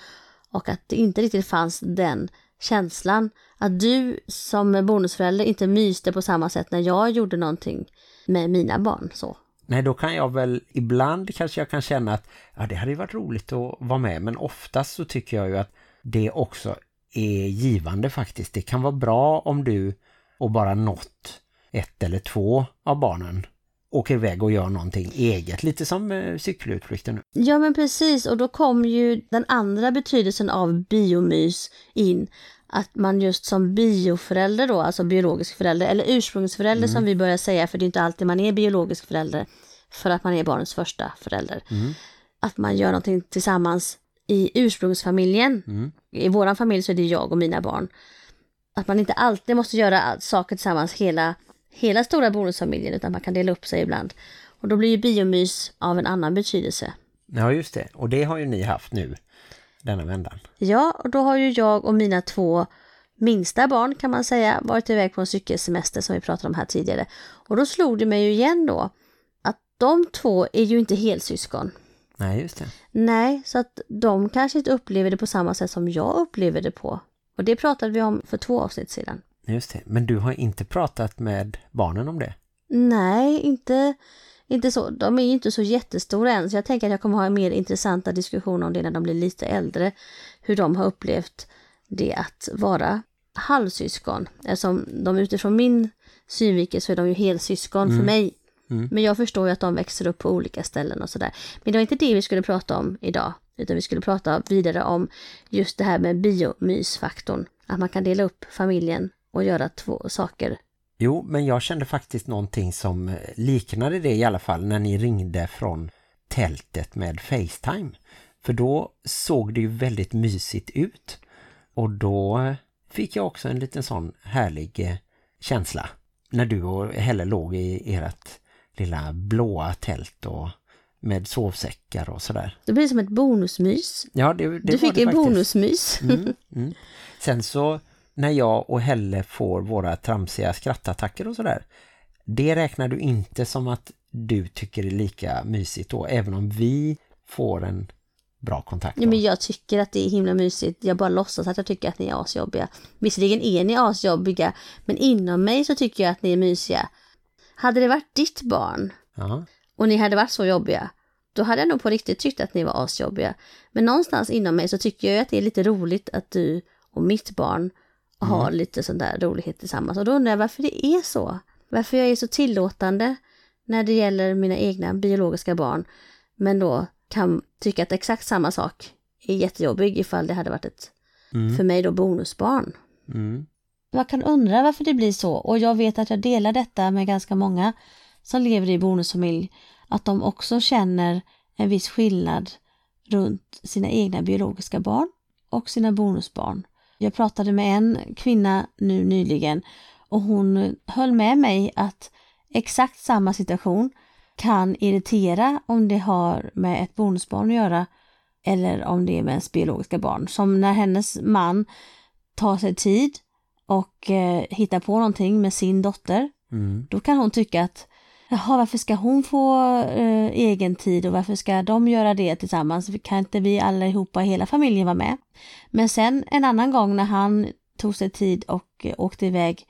Och att det inte riktigt fanns den känslan. Att du som bonusförälder inte myste på samma sätt när jag gjorde någonting med mina barn. så. Nej, då kan jag väl ibland kanske jag kan känna att ja, det hade varit roligt att vara med. Men oftast så tycker jag ju att det också är givande faktiskt. Det kan vara bra om du och bara något ett eller två av barnen åker iväg och gör någonting eget. Lite som eh, cykelutflykten nu. Ja men precis och då kom ju den andra betydelsen av biomys in. Att man just som bioförälder då, alltså biologisk förälder eller ursprungsförälder Mm. som vi börjar säga för det är inte alltid man är biologisk förälder för att man är barnets första förälder. Mm. Att man gör någonting tillsammans i ursprungsfamiljen. Mm. I våran familj så är det jag och mina barn. Att man inte alltid måste göra saker tillsammans hela, hela stora bonusfamiljen utan man kan dela upp sig ibland. Och då blir ju biomys av en annan betydelse. Ja, just det. Och det har ju ni haft nu, denna vändan. Ja, och då har ju jag och mina två minsta barn kan man säga varit iväg på en cykelsemester som vi pratade om här tidigare. Och då slog det mig ju igen då att de två är ju inte helsyskon. Nej, just det. Nej, så att de kanske inte upplever det på samma sätt som jag upplever det på. Och det pratade vi om för två avsnitt sedan. Just det. Men du har inte pratat med barnen om det? Nej, inte, inte så. De är ju inte så jättestora än, så jag tänker att jag kommer ha mer intressanta diskussioner om det när de blir lite äldre. Hur de har upplevt det att vara halvsyskon. Eftersom de utifrån min synvinkel så är de ju helsyskon för mig. Men jag förstår ju att de växer upp på olika ställen och sådär. Men det var inte det vi skulle prata om idag. Utan vi skulle prata vidare om just det här med biomysfaktorn. Att man kan dela upp familjen och göra två saker Jo, men jag kände faktiskt någonting som eh, liknade det i alla fall när ni ringde från tältet med Facetime. För då såg det ju väldigt mysigt ut. Och då fick jag också en liten sån härlig eh, känsla. När du och Helle låg i ert lilla blåa tält och med sovsäckar och sådär. Det blir som ett bonusmys. Ja, det, det du fick det en faktiskt. bonusmys. Mm, mm. Sen så när jag och Helle får våra tramsiga skrattattacker och sådär. Det räknar du inte som att du tycker är lika mysigt då. Även om vi får en bra kontakt. Ja, men jag tycker att det är himla mysigt. Jag bara låtsas att jag tycker att ni är asjobbiga. Visserligen är ni asjobbiga, men inom mig så tycker jag att ni är mysiga. Hade det varit ditt barn Ja. och ni hade varit så jobbiga, då hade jag nog på riktigt tyckt att ni var asjobbiga. Men någonstans inom mig så tycker jag att det är lite roligt att du och mitt barn har lite sån där rolighet tillsammans. Och då undrar jag varför det är så. Varför jag är så tillåtande när det gäller mina egna biologiska barn. Men då kan tycka att exakt samma sak är jättejobbig ifall det hade varit ett, för mig då, bonusbarn. Mm. Jag kan undra varför det blir så och jag vet att jag delar detta med ganska många som lever i bonusfamilj. Att de också känner en viss skillnad runt sina egna biologiska barn och sina bonusbarn. Jag pratade med en kvinna nu nyligen och hon höll med mig att exakt samma situation kan irritera om det har med ett bonusbarn att göra eller om det är med ens biologiska barn. Som när hennes man tar sig tid och eh, hittar på någonting med sin dotter. Mm. Då kan hon tycka att Jaha, varför ska hon få eh, egen tid och varför ska de göra det tillsammans? Kan inte vi allihopa, hela familjen vara med? Men sen en annan gång när han tog sig tid och eh, åkte iväg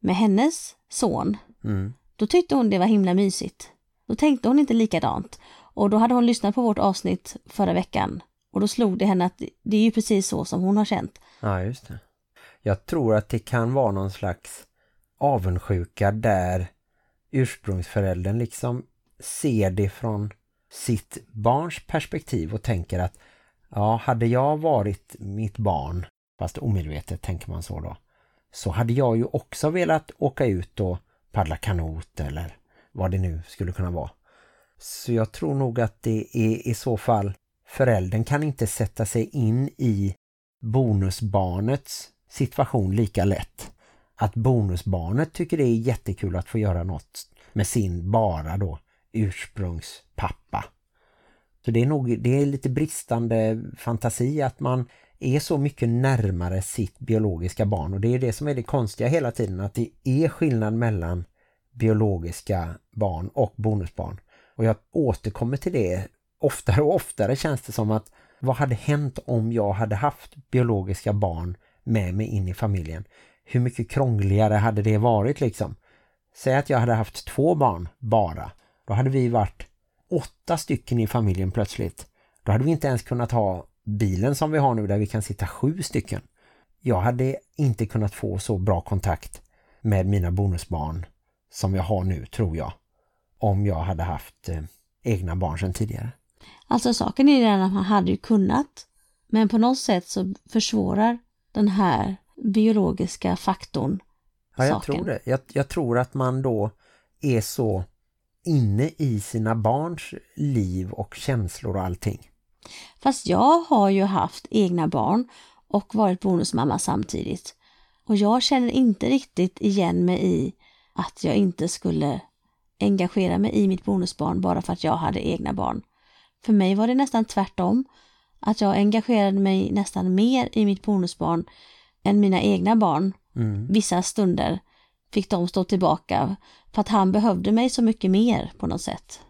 med hennes son, Mm. då tyckte hon det var himla mysigt. Då tänkte hon inte likadant. Och då hade hon lyssnat på vårt avsnitt förra veckan. Och då slog det henne att det är ju precis så som hon har känt. Ja, just det. Jag tror att det kan vara någon slags avundsjuka där ursprungsföräldern liksom ser det från sitt barns perspektiv och tänker att ja, hade jag varit mitt barn, fast omedvetet tänker man så då, så hade jag ju också velat åka ut och paddla kanot eller vad det nu skulle kunna vara. Så jag tror nog att det är i så fall föräldern kan inte sätta sig in i bonusbarnets situation lika lätt. Att bonusbarnet tycker det är jättekul att få göra något med sin bara då ursprungspappa. Så det är nog det är lite bristande fantasi att man är så mycket närmare sitt biologiska barn och det är det som är det konstiga hela tiden att det är skillnad mellan biologiska barn och bonusbarn. Och jag återkommer till det oftare och oftare känns det som att vad hade hänt om jag hade haft biologiska barn med mig in i familjen. Hur mycket krångligare hade det varit liksom? Säg att jag hade haft två barn bara. Då hade vi varit åtta stycken i familjen plötsligt. Då hade vi inte ens kunnat ha bilen som vi har nu där vi kan sitta sju stycken. Jag hade inte kunnat få så bra kontakt med mina bonusbarn som jag har nu tror jag. Om jag hade haft eh, egna barn sedan tidigare. Alltså saken är den att man hade ju kunnat. Men på något sätt så försvårar den här biologiska faktorn Ja, jag saken. tror det. Jag, jag tror att man då är så inne i sina barns liv och känslor och allting. Fast jag har ju haft egna barn och varit bonusmamma samtidigt. Och jag känner inte riktigt igen mig i att jag inte skulle engagera mig i mitt bonusbarn bara för att jag hade egna barn. För mig var det nästan tvärtom. Att jag engagerade mig nästan mer i mitt bonusbarn än mina egna barn. Vissa stunder fick de stå tillbaka för att han behövde mig så mycket mer på något sätt.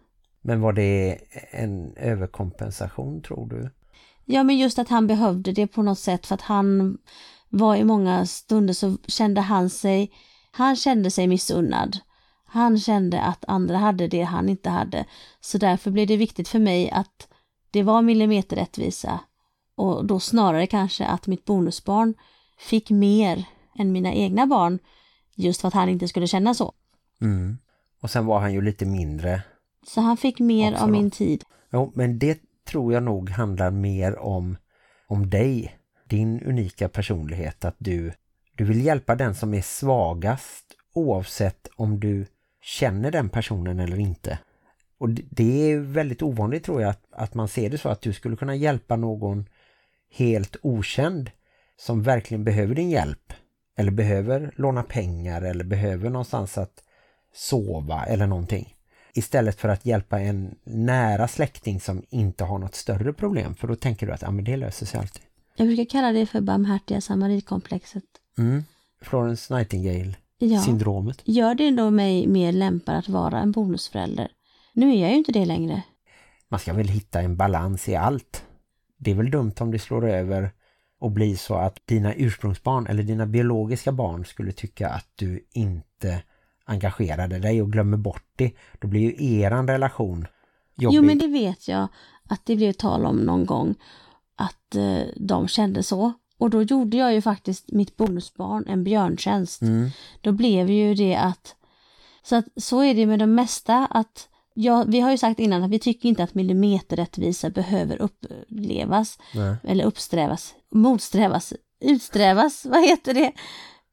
Men var det en överkompensation tror du? Ja, men just att han behövde det på något sätt för att han var i många stunder så kände han sig, han kände sig missunnad. Han kände att andra hade det han inte hade. Så därför blev det viktigt för mig att det var millimeterrättvisa. Och då snarare kanske att mitt bonusbarn fick mer än mina egna barn just för att han inte skulle känna så. Mm. Och sen var han ju lite mindre. Så han fick mer av min tid. Jo, men det tror jag nog handlar mer om, om dig. Din unika personlighet. Att du, du vill hjälpa den som är svagast oavsett om du känner den personen eller inte. Och det- det är väldigt ovanligt tror jag att, att man ser det så att du skulle kunna hjälpa någon helt okänd som verkligen behöver din hjälp. Eller behöver låna pengar eller behöver någonstans att sova eller någonting. Istället för att hjälpa en nära släkting som inte har något större problem. För då tänker du att ja, men det löser sig alltid. Jag brukar kalla det för barmhärtiga samaritkomplexet. Mm. Florence Nightingale Ja. syndromet. Gör det då mig mer lämpad att vara en bonusförälder? Nu är jag ju inte det längre. Man ska väl hitta en balans i allt. Det är väl dumt om det slår över och blir så att dina ursprungsbarn eller dina biologiska barn skulle tycka att du inte engagerade dig och glömmer bort det. Då blir ju eran relation jobbig. Jo, men det vet jag att det blev tal om någon gång att eh, de kände så. Och då gjorde jag ju faktiskt mitt bonusbarn en björntjänst. Mm. Då blev ju det att så, att så är det med de mesta att ja, vi har ju sagt innan att vi tycker inte att millimeterrättvisa behöver upplevas Nej. eller uppsträvas, motsträvas, utsträvas, vad heter det?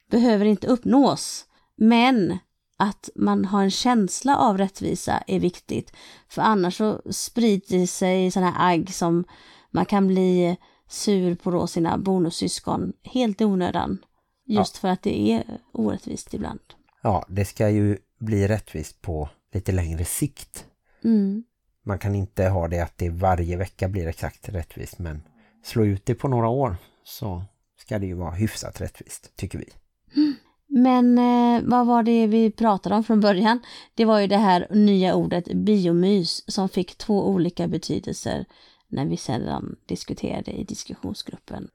Behöver inte uppnås. Men att man har en känsla av rättvisa är viktigt. För annars så sprider sig sådana här agg som man kan bli sur på då sina bonussyskon helt i onödan. Just för att det är orättvist ibland. Ja, det ska ju bli rättvist på lite längre sikt. Mm. Man kan inte ha det att det varje vecka blir exakt rättvist men slå ut det på några år så ska det ju vara hyfsat rättvist, tycker vi. Men eh, vad var det vi pratade om från början? Det var ju det här nya ordet biomys som fick två olika betydelser när vi sedan diskuterade i diskussionsgruppen.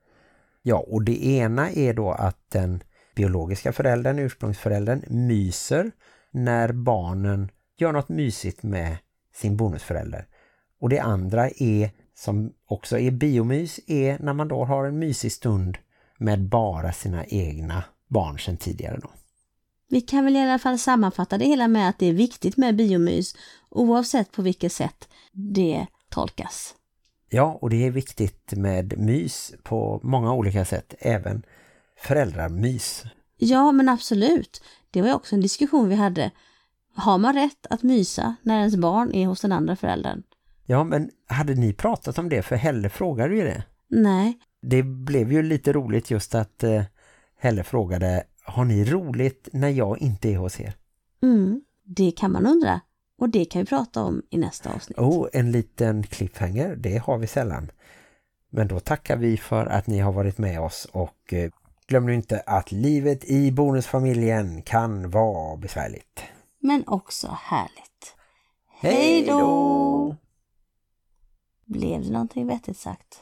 Ja, och det ena är då att den biologiska föräldern, ursprungsföräldern, myser när barnen gör något mysigt med sin bonusförälder. Och det andra är, som också är biomys, är när man då har en mysig stund med bara sina egna barn sedan tidigare då. Vi kan väl i alla fall sammanfatta det hela med att det är viktigt med biomys oavsett på vilket sätt det tolkas. Ja, och det är viktigt med mys på många olika sätt, även föräldramys. Ja, men absolut. Det var ju också en diskussion vi hade. Har man rätt att mysa när ens barn är hos den andra föräldern? Ja, men hade ni pratat om det? För Helle frågade ju det. Nej. Det blev ju lite roligt just att eh, Helle frågade Har ni roligt när jag inte är hos er? Mm, det kan man undra. Och det kan vi prata om i nästa avsnitt. Oh, en liten cliffhanger, det har vi sällan. Men då tackar vi för att ni har varit med oss och eh, glöm nu inte att livet i bonusfamiljen kan vara besvärligt. Men också härligt. Hej då! Blev det någonting vettigt sagt?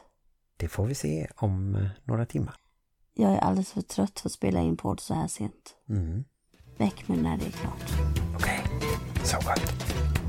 Det får vi se om eh, några timmar. jag är alldeles för trött för att spela in podd så här sent. Väck mig när det är klart. Okej, så gott.